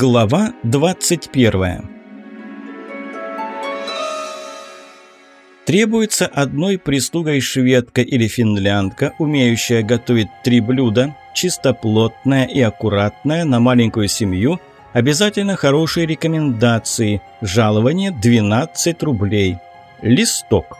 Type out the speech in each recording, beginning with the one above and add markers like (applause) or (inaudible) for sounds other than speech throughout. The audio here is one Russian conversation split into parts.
Глава 21 Требуется одной прислугой шведка или финлянка, умеющая готовить три блюда, чистоплотная и аккуратная на маленькую семью, обязательно хорошие рекомендации, жалование 12 рублей. Листок.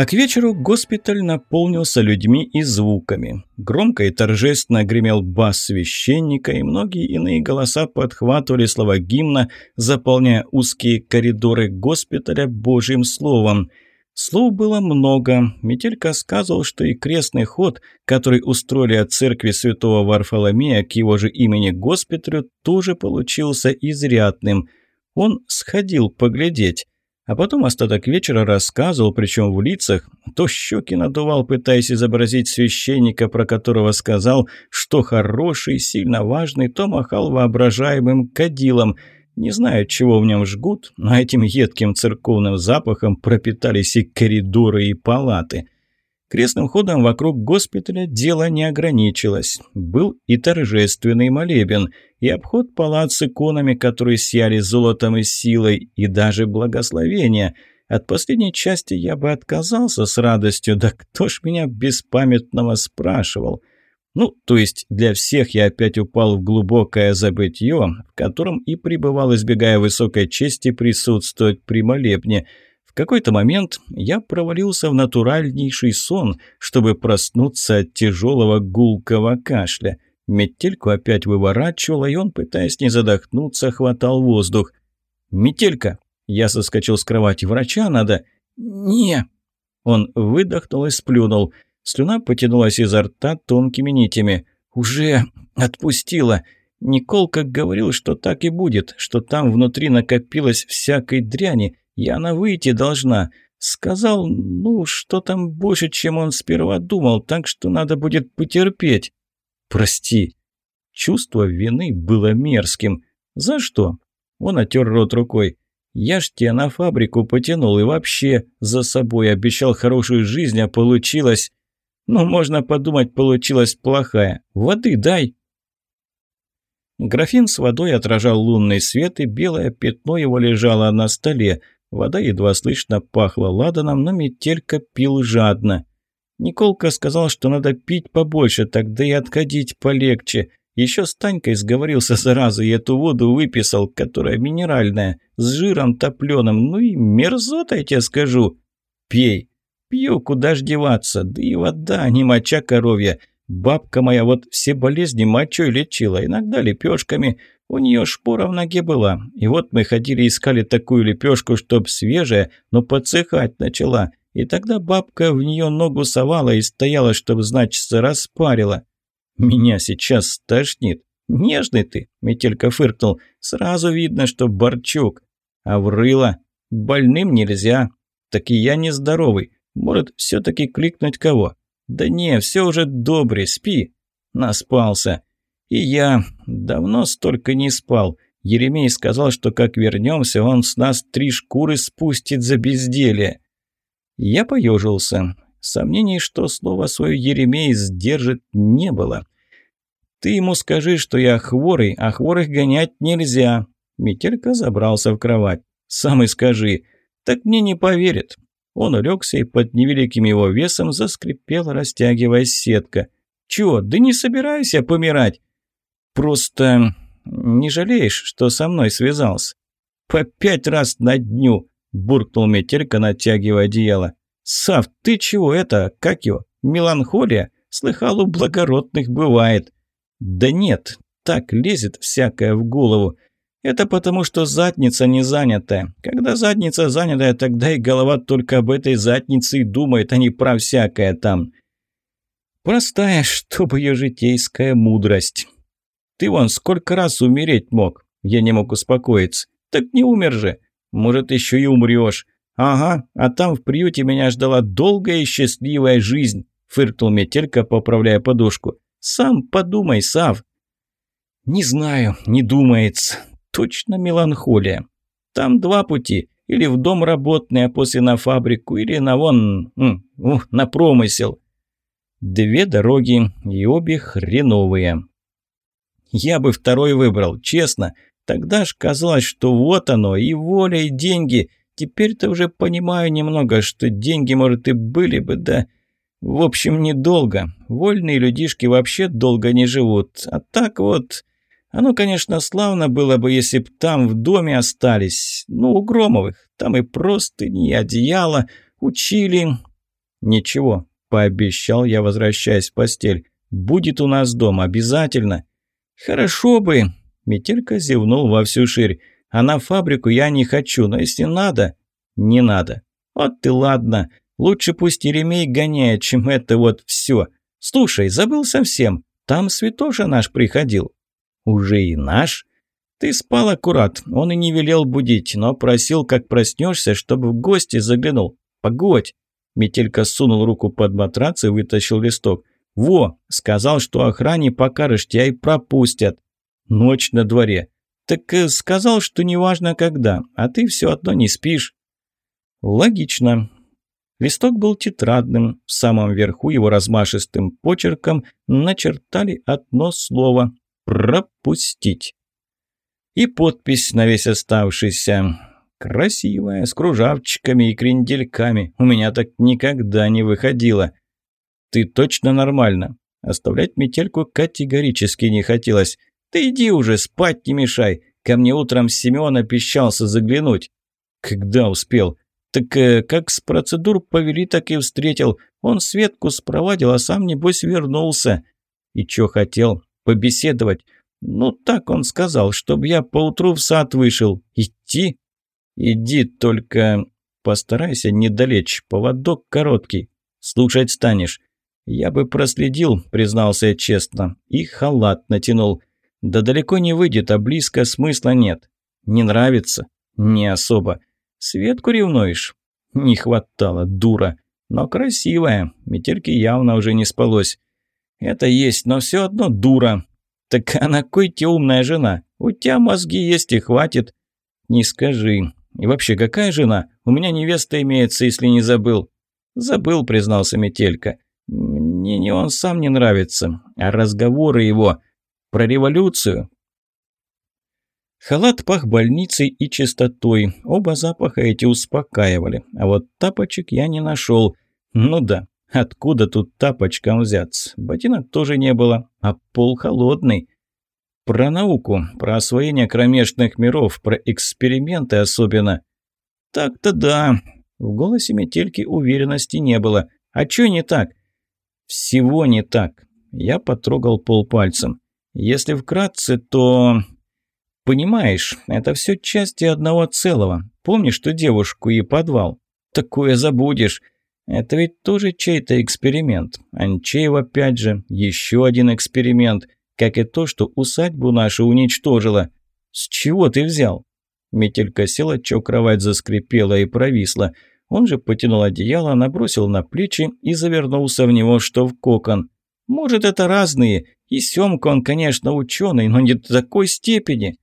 А к вечеру госпиталь наполнился людьми и звуками. Громко и торжественно гремел бас священника, и многие иные голоса подхватывали слова гимна, заполняя узкие коридоры госпиталя Божьим словом. Слов было много. Метелька сказал, что и крестный ход, который устроили от церкви святого Варфоломея к его же имени госпиталю, тоже получился изрядным. Он сходил поглядеть. А потом остаток вечера рассказывал, причем в лицах, то щеки надувал, пытаясь изобразить священника, про которого сказал, что хороший, сильно важный, то махал воображаемым кадилом. Не знаю, чего в нем жгут, но этим едким церковным запахом пропитались и коридоры, и палаты – Крестным ходом вокруг госпиталя дело не ограничилось. Был и торжественный молебен, и обход палат с иконами, которые сияли золотом и силой, и даже благословение. От последней части я бы отказался с радостью, да кто ж меня беспамятного спрашивал? Ну, то есть для всех я опять упал в глубокое забытье, в котором и пребывал, избегая высокой чести присутствовать при молебне – в какой-то момент я провалился в натуральнейший сон, чтобы проснуться от тяжелого гулкого кашля. Метельку опять выворачивало, и он, пытаясь не задохнуться, хватал воздух. «Метелька!» Я соскочил с кровати. «Врача надо!» «Не!» Он выдохнул и сплюнул. Слюна потянулась изо рта тонкими нитями. «Уже отпустила!» Никол как говорил, что так и будет, что там внутри накопилось всякой дряни, и она выйти должна. Сказал, ну, что там больше, чем он сперва думал, так что надо будет потерпеть. Прости. Чувство вины было мерзким. За что? Он отер рот рукой. Я ж тебя на фабрику потянул и вообще за собой обещал хорошую жизнь, а получилось... Ну, можно подумать, получилась плохая. Воды дай. Графин с водой отражал лунный свет, и белое пятно его лежало на столе. Вода едва слышно пахла ладаном, но метелька пил жадно. Николка сказал, что надо пить побольше, тогда и отходить полегче. Еще с Танькой сговорился сразу и эту воду выписал, которая минеральная, с жиром топленым, ну и мерзота, я тебе скажу. Пей. Пью, куда ж деваться, да и вода, не моча коровья. Бабка моя вот все болезни мочой лечила, иногда лепешками, у нее шпора в ноге была, и вот мы ходили искали такую лепешку, чтоб свежая, но подсыхать начала. И тогда бабка в нее ногу совала и стояла, чтоб, значит, распарила. Меня сейчас стошнит. Нежный ты, Метелька фыркнул. Сразу видно, что Борчук. А врыла. Больным нельзя. Так и я нездоровый. Может, все-таки кликнуть кого? Да не, все уже добре, спи. Наспался. И я давно столько не спал. Еремей сказал, что как вернемся, он с нас три шкуры спустит за безделие. Я поежился. Сомнений, что слово свое Еремей сдержит, не было. «Ты ему скажи, что я хворый, а хворых гонять нельзя». Метелька забрался в кровать. «Сам и скажи. Так мне не поверит». Он улегся, и под невеликим его весом заскрипела, растягиваясь сетка. «Чего? Да не собираюсь я помирать!» Просто не жалеешь, что со мной связался?» «По пять раз на дню!» – буркнул Метелька, натягивая одеяло. «Сав, ты чего это, как его, меланхолия? Слыхал, у благородных бывает». «Да нет, так лезет всякое в голову. Это потому, что задница не занятая. Когда задница занятая, тогда и голова только об этой заднице и думает, а не про всякое там». Простая, чтобы ее житейская мудрость. Ты вон сколько раз умереть мог. Я не мог успокоиться. Так не умер же. Может, еще и умрешь. Ага, а там в приюте меня ждала долгая и счастливая жизнь. Фыркнул Метелька, поправляя подушку. Сам подумай, Сав. Не знаю, не думается. Точно меланхолия. Там два пути. Или в дом работный, а после на фабрику, или на вон... М, на промысел. Две дороги, и обе хреновые. Я бы второй выбрал, честно. Тогда ж казалось, что вот оно, и воля, и деньги. Теперь-то уже понимаю немного, что деньги, может, и были бы, да... В общем, недолго. Вольные людишки вообще долго не живут. А так вот... Оно, конечно, славно было бы, если б там в доме остались. Ну, у Громовых. Там и простыни, и одеяло. Учили. Ничего, пообещал я, возвращаясь в постель. Будет у нас дом, обязательно. Хорошо бы. Метелька зевнул во всю ширь. А на фабрику я не хочу, но если надо... Не надо. Вот ты ладно. Лучше пусть Еремей гоняет, чем это вот все. Слушай, забыл совсем. Там Святоша наш приходил. «Уже и наш?» «Ты спал аккурат, он и не велел будить, но просил, как проснешься, чтобы в гости заглянул. Погодь!» Метелька сунул руку под матрац и вытащил листок. «Во!» – сказал, что охране покажешь, тебя и пропустят. Ночь на дворе. Так э, сказал, что неважно когда, а ты все одно не спишь. Логично. Листок был тетрадным, в самом верху его размашистым почерком начертали одно слово пропустить. И подпись на весь оставшийся. Красивая, с кружавчиками и крендельками. У меня так никогда не выходило. Ты точно нормально. Оставлять метельку категорически не хотелось. Ты иди уже, спать не мешай. Ко мне утром Семен обещался заглянуть. Когда успел? Так э, как с процедур повели, так и встретил. Он Светку спровадил, а сам, небось, вернулся. И чё хотел? Побеседовать. Ну, так он сказал, чтобы я поутру в сад вышел. Идти? Иди, только постарайся недалечь, поводок короткий. Слушать станешь. Я бы проследил, признался я честно, и халат натянул. Да далеко не выйдет, а близко смысла нет. Не нравится? Не особо. Светку ревнуешь? Не хватало, дура. Но красивая. Метельке явно уже не спалось. «Это есть, но все одно дура». «Так (laughs) а на кой тебе умная жена? У тебя мозги есть и хватит». «Не скажи. И вообще, какая жена? У меня невеста имеется, если не забыл». «Забыл», — признался Метелька. «Мне не он сам не нравится, а разговоры его про революцию». Халат пах больницей и чистотой. Оба запаха эти успокаивали. А вот тапочек я не нашел. Ну да, Откуда тут тапочкам взяться? Ботинок тоже не было, а пол холодный. Про науку, про освоение кромешных миров, про эксперименты особенно. Так-то да. В голосе метельки уверенности не было. А чё не так? Всего не так. Я потрогал пол пальцем. Если вкратце, то... Понимаешь, это все части одного целого. Помнишь ту девушку и подвал? Такое забудешь. Это ведь тоже чей-то эксперимент. Анчеев опять же, еще один эксперимент, как и то, что усадьбу нашу уничтожила. С чего ты взял? Метелька села, чё кровать заскрипела и провисла. Он же потянул одеяло, набросил на плечи и завернулся в него, что в кокон. Может, это разные. И Семка он, конечно, ученый, но не до такой степени.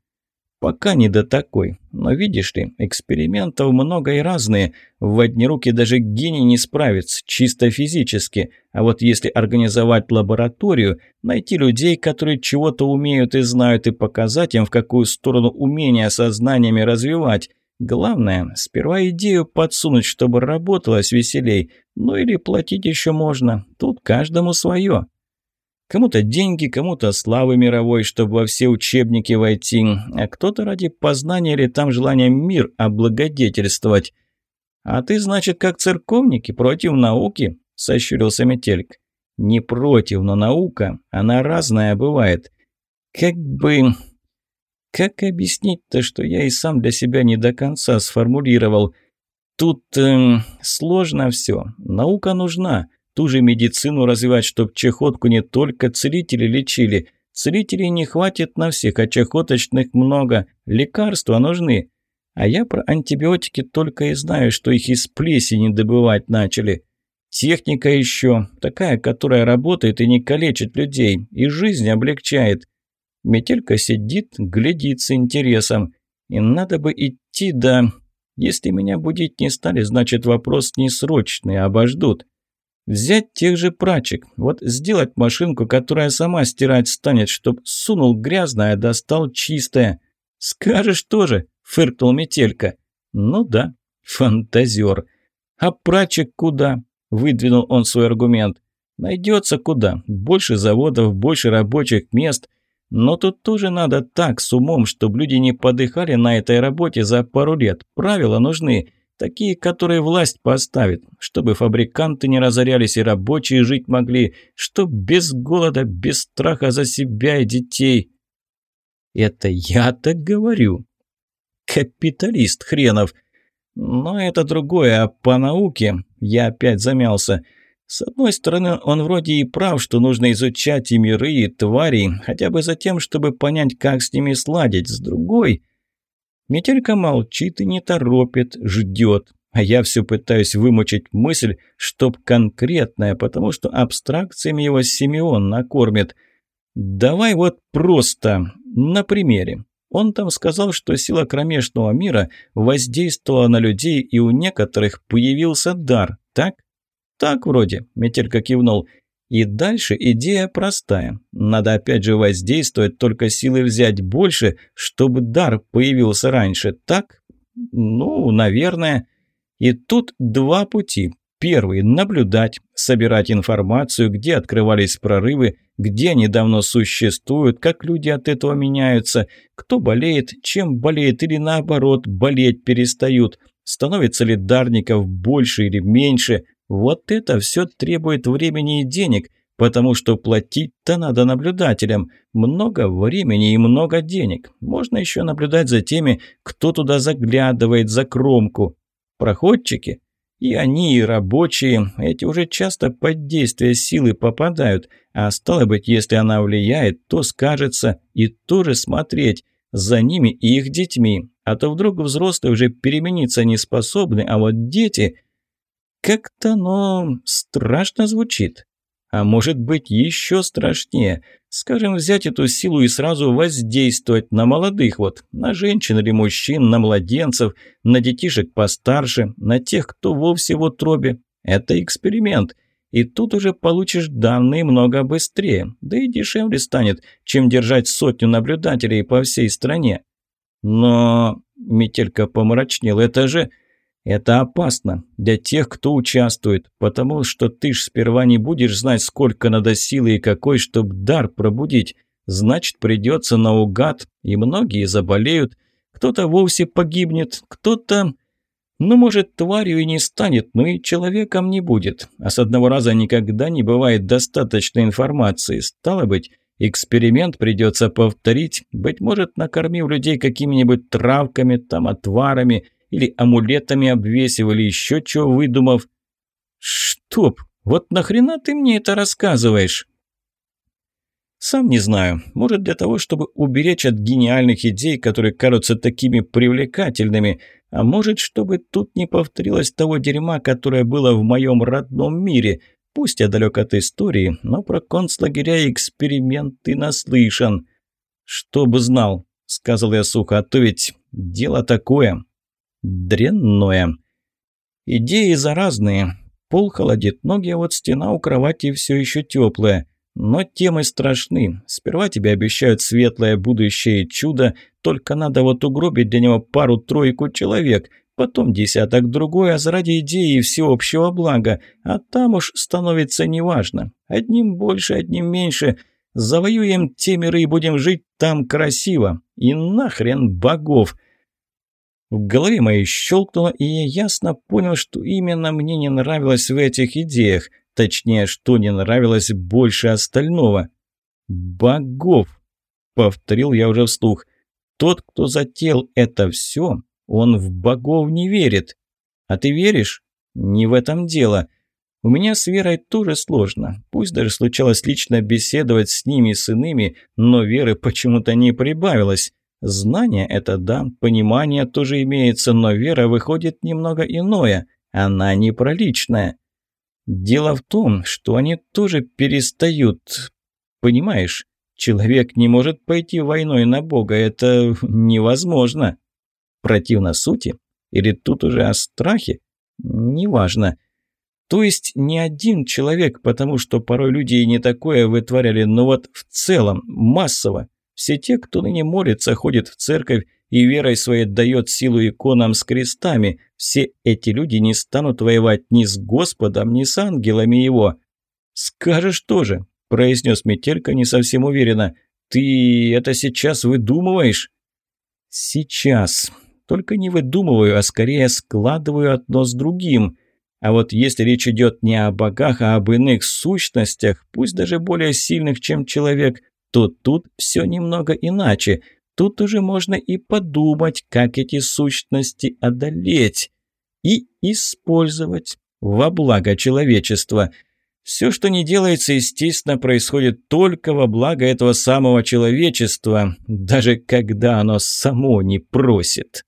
Пока не до такой. Но видишь ли, экспериментов много и разные. В одни руки даже гений не справится, чисто физически. А вот если организовать лабораторию, найти людей, которые чего-то умеют и знают, и показать им, в какую сторону умения со знаниями развивать. Главное, сперва идею подсунуть, чтобы работалось веселей. Ну или платить еще можно. Тут каждому свое. Кому-то деньги, кому-то славы мировой, чтобы во все учебники войти, а кто-то ради познания или там желания мир облагодетельствовать. «А ты, значит, как церковники, против науки?» – сощурился Метельк. «Не против, но наука, она разная бывает. Как бы... Как объяснить-то, что я и сам для себя не до конца сформулировал? Тут э, сложно все. Наука нужна». Ту же медицину развивать, чтоб чехотку не только целители лечили. Целителей не хватит на всех, а чехоточных много. Лекарства нужны. А я про антибиотики только и знаю, что их из плесени добывать начали. Техника еще, такая, которая работает и не калечит людей, и жизнь облегчает. Метелька сидит, глядит с интересом. И надо бы идти, да... Если меня будить не стали, значит вопрос не срочный, а обождут. Взять тех же прачек, вот сделать машинку, которая сама стирать станет, чтоб сунул грязное, а достал чистое. Скажешь тоже, фыркнул Метелька. Ну да, фантазер. А прачек куда? Выдвинул он свой аргумент. Найдется куда. Больше заводов, больше рабочих мест. Но тут тоже надо так, с умом, чтобы люди не подыхали на этой работе за пару лет. Правила нужны. Такие, которые власть поставит, чтобы фабриканты не разорялись и рабочие жить могли, чтоб без голода, без страха за себя и детей. Это я так говорю. Капиталист хренов. Но это другое, а по науке я опять замялся. С одной стороны, он вроде и прав, что нужно изучать и миры, и твари, хотя бы за тем, чтобы понять, как с ними сладить. С другой... Метелька молчит и не торопит, ждет. А я все пытаюсь вымучить мысль, чтоб конкретная, потому что абстракциями его Симеон накормит. Давай вот просто, на примере. Он там сказал, что сила кромешного мира воздействовала на людей, и у некоторых появился дар, так? Так вроде, Метелька кивнул. И дальше идея простая. Надо опять же воздействовать, только силы взять больше, чтобы дар появился раньше, так? Ну, наверное. И тут два пути. Первый – наблюдать, собирать информацию, где открывались прорывы, где они давно существуют, как люди от этого меняются, кто болеет, чем болеет или наоборот болеть перестают, становится ли дарников больше или меньше, вот это все требует времени и денег, потому что платить-то надо наблюдателям. Много времени и много денег. Можно еще наблюдать за теми, кто туда заглядывает за кромку. Проходчики? И они, и рабочие, эти уже часто под действие силы попадают, а стало быть, если она влияет, то скажется и тоже смотреть за ними и их детьми, а то вдруг взрослые уже перемениться не способны, а вот дети как-то оно страшно звучит. А может быть еще страшнее. Скажем, взять эту силу и сразу воздействовать на молодых вот, на женщин или мужчин, на младенцев, на детишек постарше, на тех, кто вовсе в утробе. Это эксперимент. И тут уже получишь данные много быстрее, да и дешевле станет, чем держать сотню наблюдателей по всей стране. Но, Метелька помрачнел, это же... Это опасно для тех, кто участвует, потому что ты ж сперва не будешь знать, сколько надо силы и какой, чтобы дар пробудить. Значит, придется наугад, и многие заболеют. Кто-то вовсе погибнет, кто-то... Ну, может, тварью и не станет, но и человеком не будет. А с одного раза никогда не бывает достаточно информации. Стало быть, эксперимент придется повторить, быть может, накормив людей какими-нибудь травками, там, отварами – или амулетами обвесив, или еще чего выдумав. Чтоб, вот нахрена ты мне это рассказываешь? Сам не знаю. Может, для того, чтобы уберечь от гениальных идей, которые кажутся такими привлекательными, а может, чтобы тут не повторилось того дерьма, которое было в моем родном мире. Пусть я далек от истории, но про концлагеря и эксперименты наслышан. «Чтобы знал», — сказал я сухо, — «а то ведь дело такое». Дрянное. Идеи заразные. Пол холодит ноги, а вот стена у кровати все еще теплая. Но темы страшны. Сперва тебе обещают светлое будущее и чудо, только надо вот угробить для него пару-тройку человек, потом десяток другой, а заради идеи и всеобщего блага, а там уж становится неважно. Одним больше, одним меньше. Завоюем те миры и будем жить там красиво. И нахрен богов. В голове моей щелкнуло, и я ясно понял, что именно мне не нравилось в этих идеях. Точнее, что не нравилось больше остального. «Богов!» — повторил я уже вслух. «Тот, кто затеял это все, он в богов не верит. А ты веришь? Не в этом дело. У меня с верой тоже сложно. Пусть даже случалось лично беседовать с ними, с иными, но веры почему-то не прибавилось. Знание – это да, понимание тоже имеется, но вера выходит немного иное, она не про личное. Дело в том, что они тоже перестают. Понимаешь, человек не может пойти войной на Бога, это невозможно. Противно сути? Или тут уже о страхе? Неважно. То есть не один человек, потому что порой люди и не такое вытворяли, но вот в целом, массово. Все те, кто ныне молится, ходит в церковь и верой своей дает силу иконам с крестами, все эти люди не станут воевать ни с Господом, ни с ангелами его. «Скажешь тоже», – произнес Метелька не совсем уверенно. «Ты это сейчас выдумываешь?» «Сейчас. Только не выдумываю, а скорее складываю одно с другим». А вот если речь идет не о богах, а об иных сущностях, пусть даже более сильных, чем человек, то тут все немного иначе. Тут уже можно и подумать, как эти сущности одолеть и использовать во благо человечества. Все, что не делается, естественно, происходит только во благо этого самого человечества, даже когда оно само не просит.